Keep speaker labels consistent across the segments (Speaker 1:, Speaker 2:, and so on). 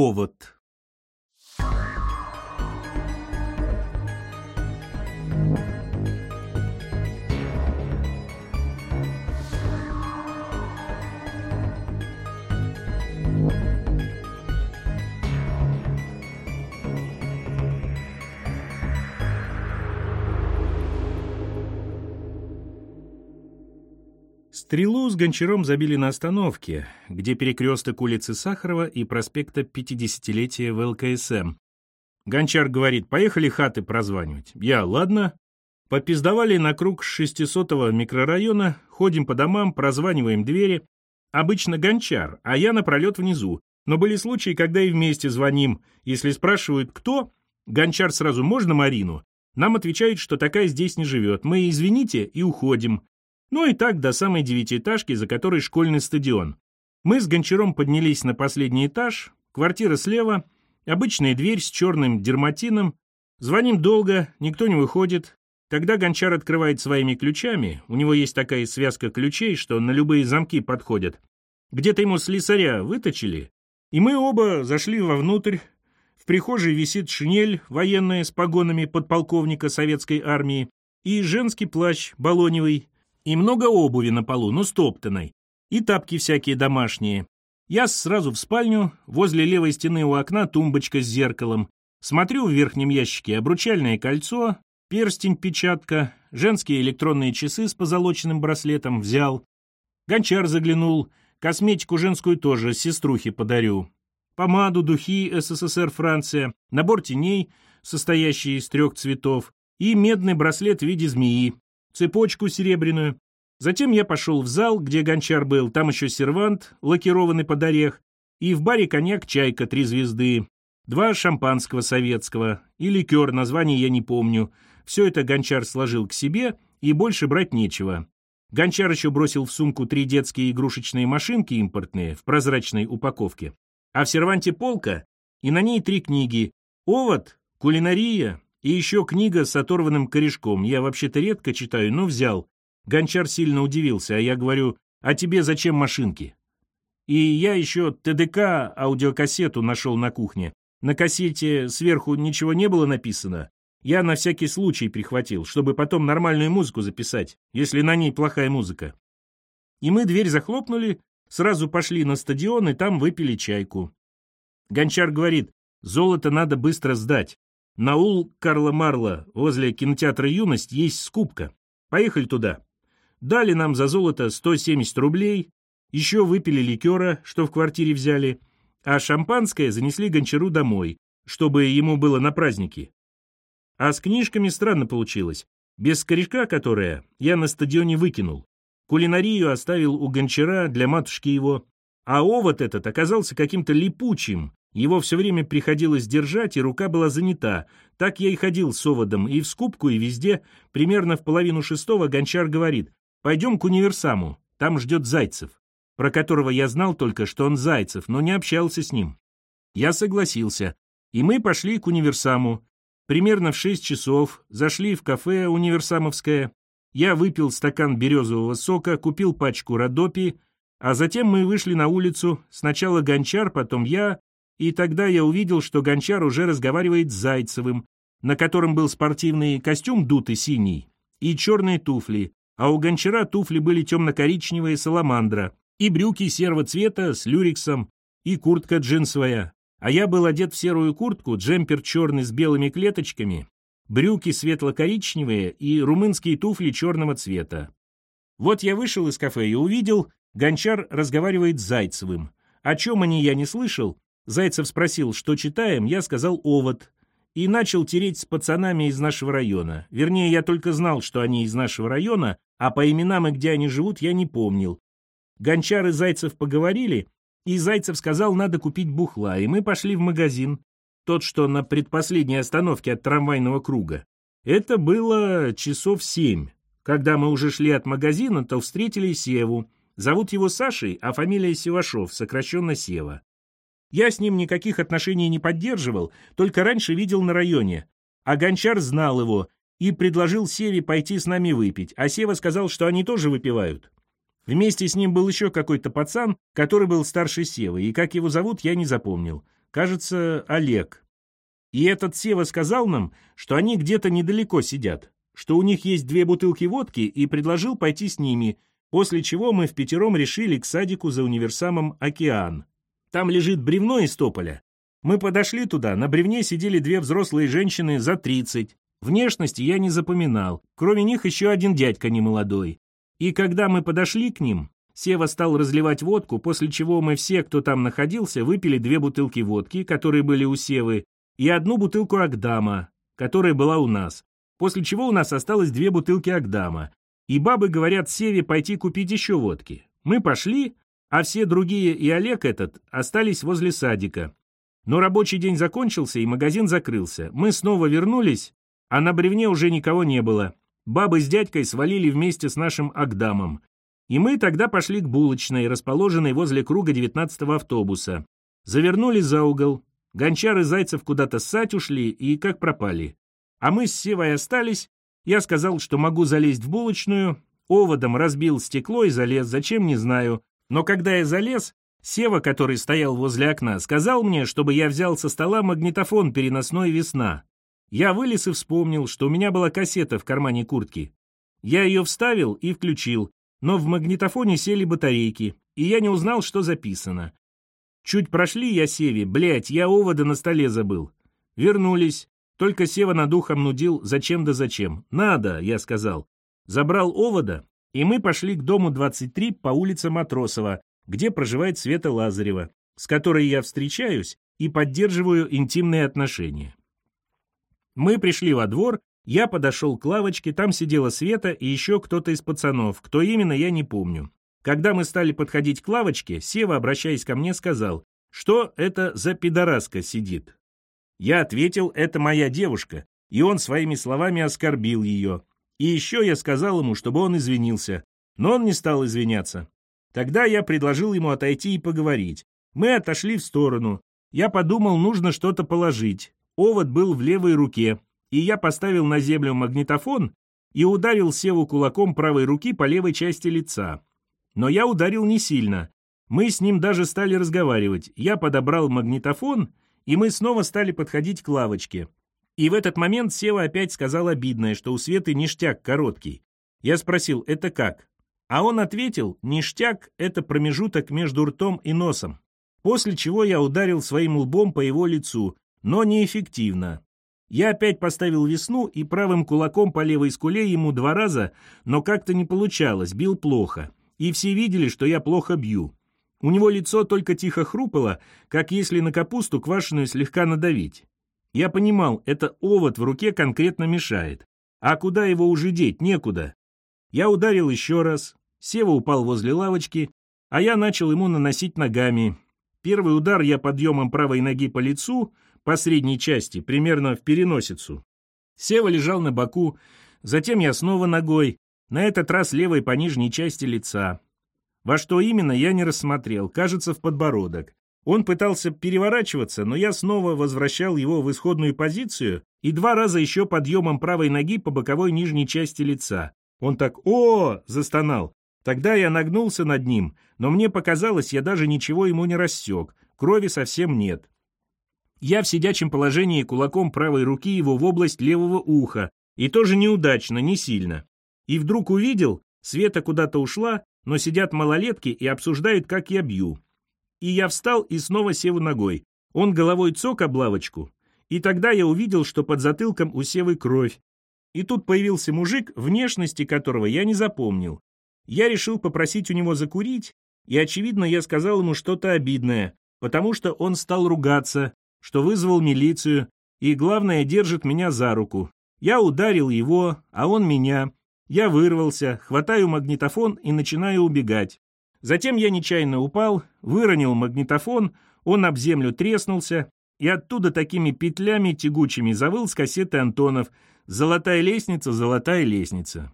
Speaker 1: Овод. Стрелу с гончаром забили на остановке, где перекресток улицы Сахарова и проспекта 50-летия ВЛКСМ. Гончар говорит, поехали хаты прозванивать. Я, ладно. Попиздовали на круг 600-го микрорайона, ходим по домам, прозваниваем двери. Обычно гончар, а я напролет внизу. Но были случаи, когда и вместе звоним. Если спрашивают, кто, гончар сразу «можно Марину?» Нам отвечают, что такая здесь не живет. Мы извините и уходим. Ну и так до самой девятиэтажки, за которой школьный стадион. Мы с Гончаром поднялись на последний этаж, квартира слева, обычная дверь с черным дерматином. Звоним долго, никто не выходит. Тогда Гончар открывает своими ключами, у него есть такая связка ключей, что на любые замки подходят. Где-то ему слесаря выточили, и мы оба зашли вовнутрь. В прихожей висит шинель военная с погонами подполковника советской армии и женский плащ балоневый, и много обуви на полу, но стоптанной. И тапки всякие домашние. Я сразу в спальню, возле левой стены у окна тумбочка с зеркалом. Смотрю в верхнем ящике обручальное кольцо, перстень-печатка, женские электронные часы с позолоченным браслетом взял. Гончар заглянул, косметику женскую тоже сеструхе подарю. Помаду, духи СССР Франция, набор теней, состоящий из трех цветов, и медный браслет в виде змеи цепочку серебряную. Затем я пошел в зал, где гончар был, там еще сервант, лакированный под орех, и в баре коньяк «Чайка» три звезды, два шампанского советского и ликер, название я не помню. Все это гончар сложил к себе, и больше брать нечего. Гончар еще бросил в сумку три детские игрушечные машинки импортные в прозрачной упаковке. А в серванте полка, и на ней три книги «Овод», «Кулинария», и еще книга с оторванным корешком. Я вообще-то редко читаю, но взял. Гончар сильно удивился, а я говорю, а тебе зачем машинки? И я еще ТДК аудиокассету нашел на кухне. На кассете сверху ничего не было написано. Я на всякий случай прихватил, чтобы потом нормальную музыку записать, если на ней плохая музыка. И мы дверь захлопнули, сразу пошли на стадион и там выпили чайку. Гончар говорит, золото надо быстро сдать. На ул Карла Марла возле кинотеатра «Юность» есть скупка. Поехали туда. Дали нам за золото 170 рублей, еще выпили ликера, что в квартире взяли, а шампанское занесли гончару домой, чтобы ему было на праздники. А с книжками странно получилось. Без корешка, которая я на стадионе выкинул. Кулинарию оставил у гончара для матушки его. А овод этот оказался каким-то липучим, его все время приходилось держать, и рука была занята. Так я и ходил с оводом, и в скупку, и везде. Примерно в половину шестого гончар говорит, «Пойдем к универсаму, там ждет Зайцев», про которого я знал только, что он Зайцев, но не общался с ним. Я согласился, и мы пошли к универсаму. Примерно в шесть часов зашли в кафе универсамовское. Я выпил стакан березового сока, купил пачку Родопи, а затем мы вышли на улицу, сначала гончар, потом я, и тогда я увидел, что Гончар уже разговаривает с Зайцевым, на котором был спортивный костюм дутый синий и черные туфли, а у Гончара туфли были темно-коричневые саламандра, и брюки серого цвета с люрексом, и куртка джинсовая. А я был одет в серую куртку, джемпер черный с белыми клеточками, брюки светло-коричневые и румынские туфли черного цвета. Вот я вышел из кафе и увидел, Гончар разговаривает с Зайцевым. О чем они я не слышал, Зайцев спросил, что читаем, я сказал «Овод». И начал тереть с пацанами из нашего района. Вернее, я только знал, что они из нашего района, а по именам и где они живут я не помнил. Гончар и Зайцев поговорили, и Зайцев сказал, надо купить бухла, и мы пошли в магазин, тот, что на предпоследней остановке от трамвайного круга. Это было часов семь. Когда мы уже шли от магазина, то встретили Севу. Зовут его Сашей, а фамилия Севашов, сокращенно Сева. Я с ним никаких отношений не поддерживал, только раньше видел на районе. А Гончар знал его и предложил Севе пойти с нами выпить, а Сева сказал, что они тоже выпивают. Вместе с ним был еще какой-то пацан, который был старше Севы, и как его зовут, я не запомнил. кажется, Олег. И этот Сева сказал нам, что они где-то недалеко сидят, что у них есть две бутылки водки и предложил пойти с ними, после чего мы в пятером решили к садику за универсамом «Океан». Там лежит бревно из тополя. Мы подошли туда, на бревне сидели две взрослые женщины за 30. Внешности я не запоминал, кроме них еще один дядька немолодой. И когда мы подошли к ним, Сева стал разливать водку, после чего мы все, кто там находился, выпили две бутылки водки, которые были у Севы, и одну бутылку Агдама, которая была у нас, после чего у нас осталось две бутылки Агдама. И бабы говорят Севе пойти купить еще водки. Мы пошли, а все другие и Олег этот остались возле садика. Но рабочий день закончился, и магазин закрылся. Мы снова вернулись, а на бревне уже никого не было. Бабы с дядькой свалили вместе с нашим Агдамом. И мы тогда пошли к булочной, расположенной возле круга 19-го автобуса. Завернули за угол. Гончар и Зайцев куда-то ссать ушли и как пропали. А мы с Севой остались. Я сказал, что могу залезть в булочную. Оводом разбил стекло и залез, зачем не знаю. Но когда я залез, Сева, который стоял возле окна, сказал мне, чтобы я взял со стола магнитофон переносной «Весна». Я вылез и вспомнил, что у меня была кассета в кармане куртки. Я ее вставил и включил, но в магнитофоне сели батарейки, и я не узнал, что записано. Чуть прошли я Севе, блядь, я овода на столе забыл. Вернулись, только Сева над ухом нудил, зачем да зачем. Надо, я сказал. Забрал овода, и мы пошли к дому 23 по улице Матросова, где проживает Света Лазарева, с которой я встречаюсь и поддерживаю интимные отношения. Мы пришли во двор, я подошел к лавочке, там сидела Света и еще кто-то из пацанов, кто именно, я не помню. Когда мы стали подходить к лавочке, Сева, обращаясь ко мне, сказал, что это за пидораска сидит. Я ответил, это моя девушка, и он своими словами оскорбил ее. И еще я сказал ему, чтобы он извинился, но он не стал извиняться. Тогда я предложил ему отойти и поговорить. Мы отошли в сторону. Я подумал, нужно что-то положить. Овод был в левой руке, и я поставил на землю магнитофон и ударил Севу кулаком правой руки по левой части лица. Но я ударил не сильно. Мы с ним даже стали разговаривать. Я подобрал магнитофон, и мы снова стали подходить к лавочке. И в этот момент Сева опять сказал обидное, что у Светы ништяк короткий. Я спросил, это как? А он ответил, ништяк — это промежуток между ртом и носом. После чего я ударил своим лбом по его лицу, но неэффективно. Я опять поставил весну и правым кулаком по левой скуле ему два раза, но как-то не получалось, бил плохо. И все видели, что я плохо бью. У него лицо только тихо хрупало, как если на капусту квашеную слегка надавить. Я понимал, это овод в руке конкретно мешает. А куда его уже деть, некуда. Я ударил еще раз, Сева упал возле лавочки, а я начал ему наносить ногами. Первый удар я подъемом правой ноги по лицу, по средней части, примерно в переносицу. Сева лежал на боку, затем я снова ногой, на этот раз левой по нижней части лица. Во что именно, я не рассмотрел, кажется, в подбородок. Он пытался переворачиваться, но я снова возвращал его в исходную позицию и два раза еще подъемом правой ноги по боковой нижней части лица. Он так «О!» застонал, Тогда я нагнулся над ним, но мне показалось, я даже ничего ему не рассек, крови совсем нет. Я в сидячем положении кулаком правой руки его в область левого уха, и тоже неудачно, не сильно. И вдруг увидел, Света куда-то ушла, но сидят малолетки и обсуждают, как я бью. И я встал и снова сел ногой. Он головой цок об лавочку. И тогда я увидел, что под затылком у Севы кровь. И тут появился мужик, внешности которого я не запомнил. Я решил попросить у него закурить, и, очевидно, я сказал ему что-то обидное, потому что он стал ругаться, что вызвал милицию, и, главное, держит меня за руку. Я ударил его, а он меня. Я вырвался, хватаю магнитофон и начинаю убегать. Затем я нечаянно упал, выронил магнитофон, он об землю треснулся, и оттуда такими петлями тягучими завыл с кассеты Антонов «Золотая лестница, золотая лестница».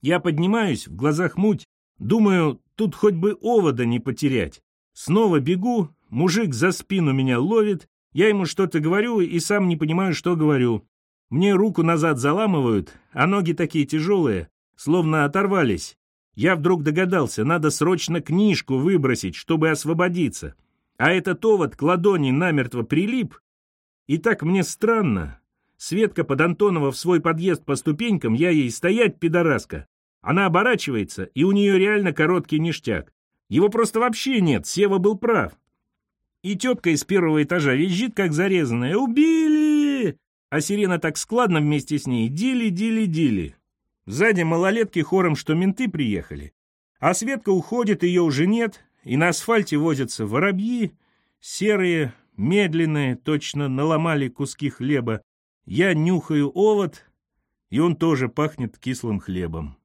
Speaker 1: Я поднимаюсь, в глазах муть, думаю, тут хоть бы овода не потерять. Снова бегу, мужик за спину меня ловит, я ему что-то говорю и сам не понимаю, что говорю. Мне руку назад заламывают, а ноги такие тяжелые, словно оторвались. Я вдруг догадался, надо срочно книжку выбросить, чтобы освободиться. А этот овод к ладони намертво прилип. И так мне странно. Светка под Антонова в свой подъезд по ступенькам, я ей стоять, пидораска. Она оборачивается, и у нее реально короткий ништяк. Его просто вообще нет, Сева был прав. И тетка из первого этажа визжит, как зарезанная. «Убили!» А сирена так складно вместе с ней. «Дили, дили, дили!» Сзади малолетки хором, что менты приехали. А Светка уходит, ее уже нет, и на асфальте возятся воробьи, серые, медленные, точно наломали куски хлеба. Я нюхаю овод, и он тоже пахнет кислым хлебом.